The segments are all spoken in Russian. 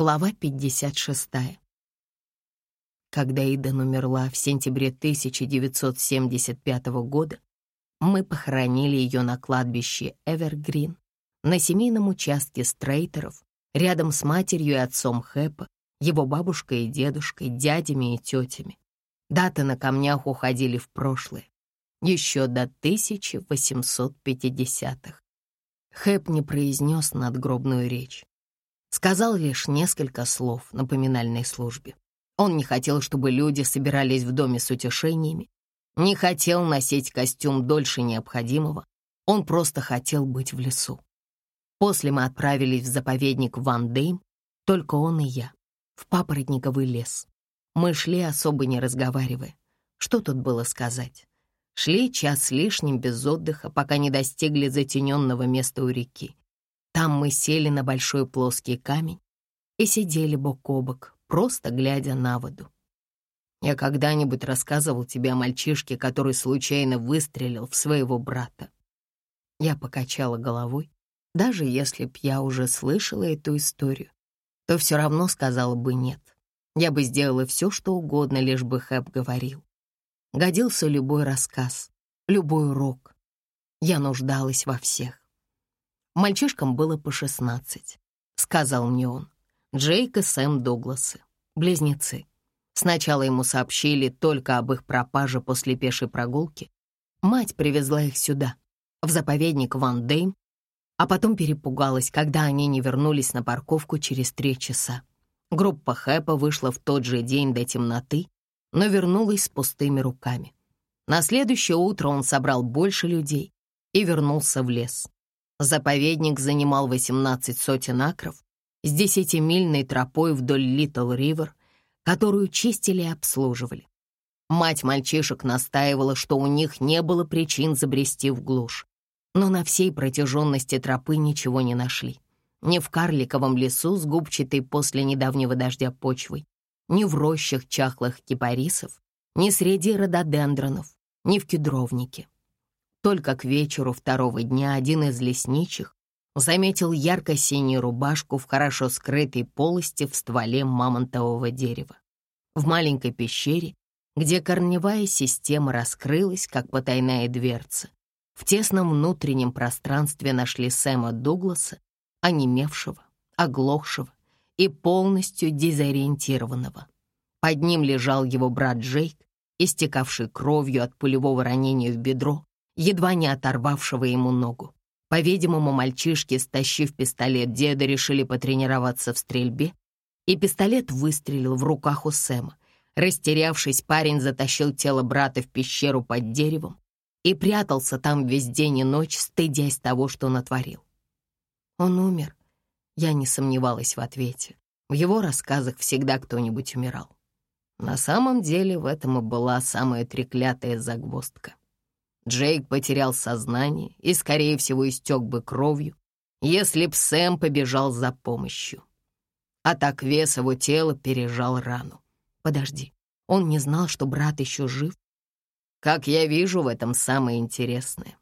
Глава 56. Когда Идан умерла в сентябре 1975 года, мы похоронили ее на кладбище Эвергрин, на семейном участке Стрейтеров, рядом с матерью и отцом Хэпа, его бабушкой и дедушкой, дядями и тетями. Даты на камнях уходили в прошлое, еще до 1850-х. Хэп не произнес надгробную речь. Сказал лишь несколько слов на поминальной службе. Он не хотел, чтобы люди собирались в доме с утешениями, не хотел носить костюм дольше необходимого, он просто хотел быть в лесу. После мы отправились в заповедник Ван Дейм, только он и я, в папоротниковый лес. Мы шли, особо не разговаривая. Что тут было сказать? Шли час с лишним без отдыха, пока не достигли затененного места у реки. Там мы сели на большой плоский камень и сидели бок о бок, просто глядя на воду. Я когда-нибудь рассказывал тебе о мальчишке, который случайно выстрелил в своего брата. Я покачала головой. Даже если б я уже слышала эту историю, то все равно сказала бы нет. Я бы сделала все, что угодно, лишь бы Хэп говорил. Годился любой рассказ, любой урок. Я нуждалась во всех. Мальчишкам было по шестнадцать, сказал мне он. Джейк и Сэм Дугласы, близнецы. Сначала ему сообщили только об их пропаже после пешей прогулки. Мать привезла их сюда, в заповедник Ван Дейм, а потом перепугалась, когда они не вернулись на парковку через три часа. Группа Хэпа вышла в тот же день до темноты, но вернулась с пустыми руками. На следующее утро он собрал больше людей и вернулся в лес. Заповедник занимал 18 сотен акров с десятимильной тропой вдоль Литл Ривер, которую чистили и обслуживали. Мать мальчишек настаивала, что у них не было причин забрести в глушь, но на всей протяженности тропы ничего не нашли. Ни в карликовом лесу с губчатой после недавнего дождя почвой, ни в рощах чахлых кипарисов, ни среди рододендронов, ни в кедровнике. Только к вечеру второго дня один из лесничих заметил ярко-синюю рубашку в хорошо скрытой полости в стволе мамонтового дерева. В маленькой пещере, где корневая система раскрылась, как потайная дверца, в тесном внутреннем пространстве нашли Сэма Дугласа, онемевшего, оглохшего и полностью дезориентированного. Под ним лежал его брат Джейк, истекавший кровью от пулевого ранения в бедро, едва не оторвавшего ему ногу. По-видимому, мальчишки, стащив пистолет деда, решили потренироваться в стрельбе, и пистолет выстрелил в руках у Сэма. Растерявшись, парень затащил тело брата в пещеру под деревом и прятался там весь день и ночь, стыдясь того, что натворил. Он умер. Я не сомневалась в ответе. В его рассказах всегда кто-нибудь умирал. На самом деле в этом и была самая треклятая загвоздка. Джейк потерял сознание и, скорее всего, истек бы кровью, если б Сэм побежал за помощью. А так вес его тела пережал рану. Подожди, он не знал, что брат еще жив? Как я вижу, в этом самое интересное.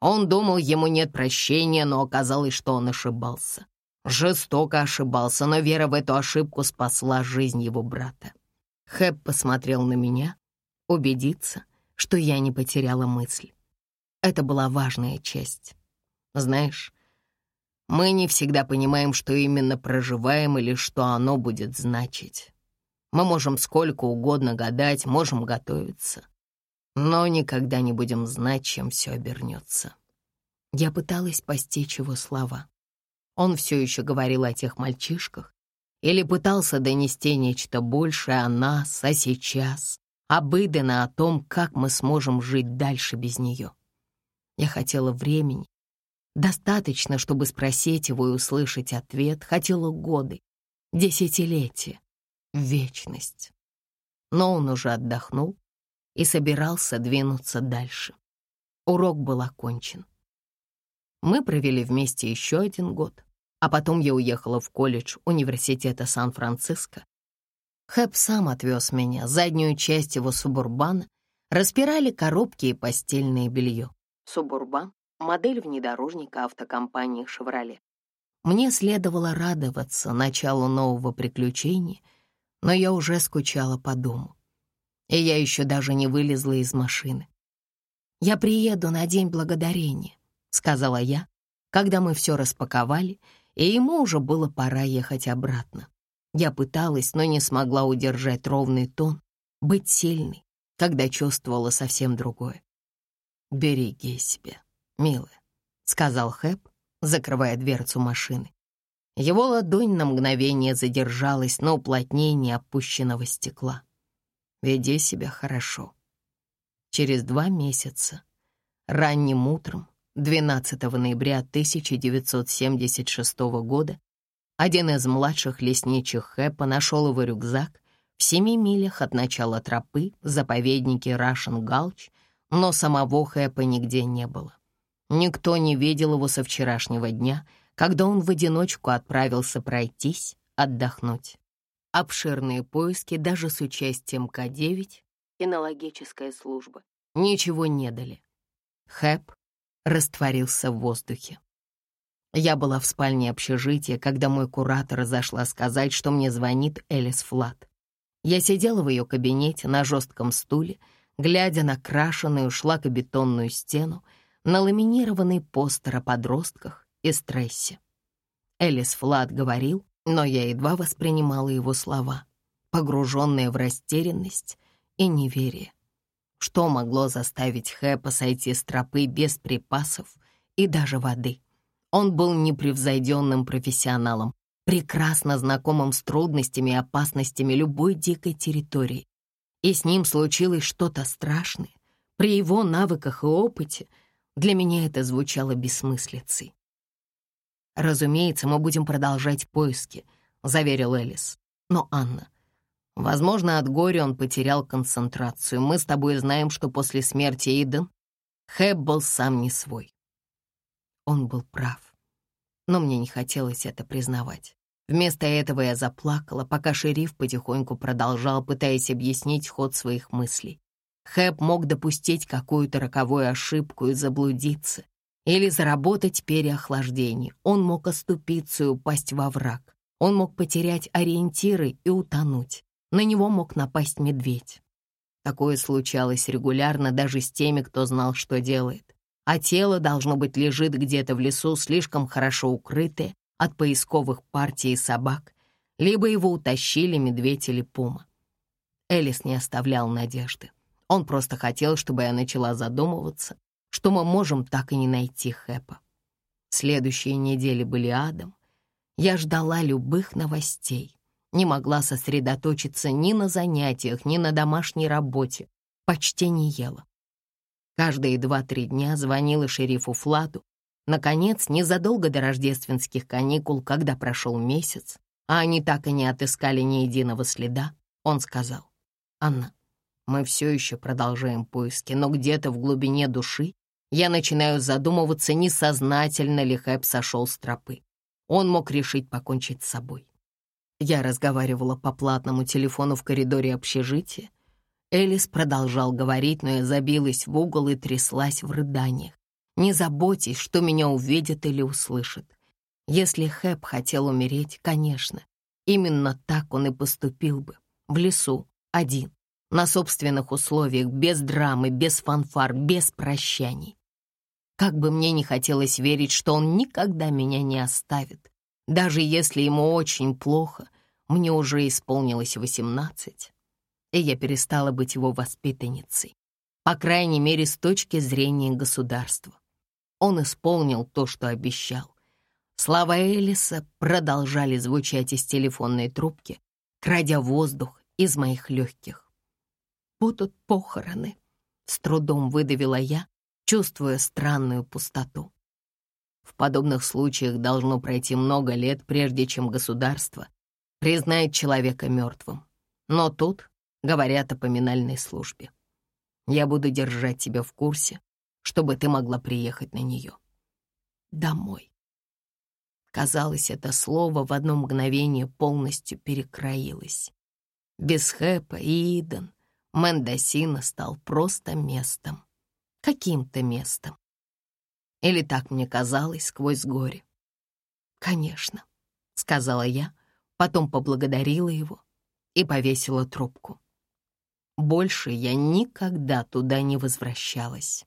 Он думал, ему нет прощения, но оказалось, что он ошибался. Жестоко ошибался, но вера в эту ошибку спасла жизнь его брата. Хэп посмотрел на меня, убедиться — что я не потеряла мысль. Это была важная часть. Знаешь, мы не всегда понимаем, что именно проживаем или что оно будет значить. Мы можем сколько угодно гадать, можем готовиться, но никогда не будем знать, чем все обернется. Я пыталась постичь его слова. Он все еще говорил о тех мальчишках или пытался донести нечто большее о нас, а сейчас об Идена, о том, как мы сможем жить дальше без нее. Я хотела времени. Достаточно, чтобы спросить его и услышать ответ. Хотела годы, десятилетия, вечность. Но он уже отдохнул и собирался двинуться дальше. Урок был окончен. Мы провели вместе еще один год, а потом я уехала в колледж университета Сан-Франциско Хэп сам отвез меня, заднюю часть его субурбана, распирали коробки и постельное белье. Субурбан — модель внедорожника автокомпании «Шевроле». Мне следовало радоваться началу нового приключения, но я уже скучала по дому. И я еще даже не вылезла из машины. «Я приеду на День Благодарения», — сказала я, когда мы все распаковали, и ему уже было пора ехать обратно. Я пыталась, но не смогла удержать ровный тон, быть сильной, когда чувствовала совсем другое. «Береги себя, милая», — сказал Хэп, закрывая дверцу машины. Его ладонь на мгновение задержалась на уплотнении опущенного стекла. «Веди себя хорошо». Через два месяца, ранним утром, 12 ноября 1976 года, один из младших лесничих Хэпа нашел его рюкзак в семи милях от начала тропы в заповеднике Рашен Галч, но самого Хэпа нигде не было. Никто не видел его со вчерашнего дня, когда он в одиночку отправился пройтись, отдохнуть. Обширные поиски даже с участием К-9, кинологическая служба, ничего не дали. Хэп растворился в воздухе. Я была в спальне общежития, когда мой куратор зашла сказать, что мне звонит Элис Флат. Я сидела в ее кабинете на жестком стуле, глядя на крашеную шлакобетонную стену, на ламинированный постер о подростках и стрессе. Элис Флат говорил, но я едва воспринимала его слова, погруженная в растерянность и неверие. Что могло заставить Хэпа сойти с тропы без припасов и даже воды? Он был непревзойденным профессионалом, прекрасно знакомым с трудностями и опасностями любой дикой территории. И с ним случилось что-то страшное. При его навыках и опыте — для меня это звучало бессмыслицей. «Разумеется, мы будем продолжать поиски», — заверил Элис. «Но, Анна, возможно, от горя он потерял концентрацию. Мы с тобой знаем, что после смерти Иден Хэб был сам не свой». Он был прав, но мне не хотелось это признавать. Вместо этого я заплакала, пока шериф потихоньку продолжал, пытаясь объяснить ход своих мыслей. Хэп мог допустить какую-то роковую ошибку и заблудиться, или заработать переохлаждение. Он мог оступиться и упасть во враг. Он мог потерять ориентиры и утонуть. На него мог напасть медведь. Такое случалось регулярно даже с теми, кто знал, что делает. А тело, должно быть, лежит где-то в лесу, слишком хорошо укрытое от поисковых партий собак, либо его утащили медведь или пума. Элис не оставлял надежды. Он просто хотел, чтобы я начала задумываться, что мы можем так и не найти Хэпа. Следующие недели были адом. Я ждала любых новостей. Не могла сосредоточиться ни на занятиях, ни на домашней работе. Почти не ела. Каждые два-три дня звонила шерифу Флату. Наконец, незадолго до рождественских каникул, когда прошел месяц, а они так и не отыскали ни единого следа, он сказал, «Анна, мы все еще продолжаем поиски, но где-то в глубине души я начинаю задумываться, несознательно ли Хэп сошел с тропы. Он мог решить покончить с собой. Я разговаривала по платному телефону в коридоре общежития. Элис продолжал говорить, но я забилась в угол и тряслась в рыданиях. Не заботьтесь, что меня увидят или услышат. Если Хэп хотел умереть, конечно, именно так он и поступил бы. В лесу, один на собственных условиях, без драмы, без фанфар, без прощаний. Как бы мне не хотелось верить, что он никогда меня не оставит, даже если ему очень плохо, мне уже исполнилось восемнадцать, и я перестала быть его воспитанницей, по крайней мере, с точки зрения государства. Он исполнил то, что обещал. Слова Элиса продолжали звучать из телефонной трубки, крадя воздух из моих легких будут похороны», — с трудом выдавила я, чувствуя странную пустоту. В подобных случаях должно пройти много лет, прежде чем государство признает человека мертвым. Но тут говорят о поминальной службе. Я буду держать тебя в курсе, чтобы ты могла приехать на нее. Домой. Казалось, это слово в одно мгновение полностью перекроилось. Без Хэпа и Иден Мендосина стал просто местом. Каким-то местом. Или так мне казалось сквозь горе. «Конечно», — сказала я, потом поблагодарила его и повесила трубку. Больше я никогда туда не возвращалась.